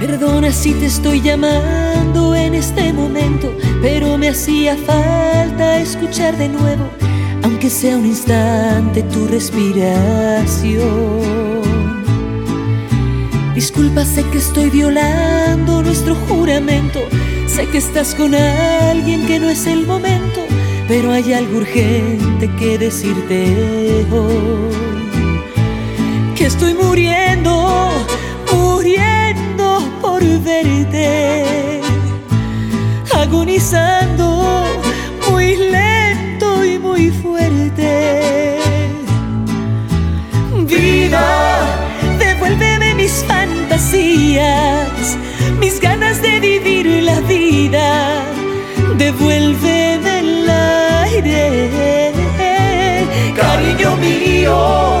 Perdona si te estoy llamando en este momento, pero me hacía falta escuchar de nuevo, aunque sea un instante, tu respiración. Disculpa, sé que estoy violando nuestro juramento, sé que estás con alguien que no es el momento, pero hay algo urgente que decirte hoy. Que estoy muriendo, por verte, agonizando muy lento y muy fuerte. Vida, devuélveme mis fantasías, mis ganas de vivir la vida, devuélveme el aire, cariño mío,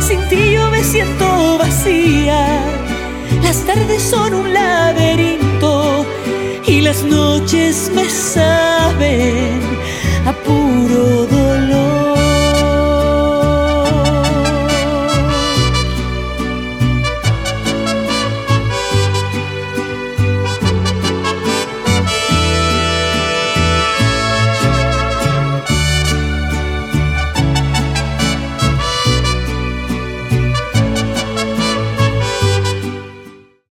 sin ti yo me siento vacía, las tardes son un laberinto y las noches me saben a puro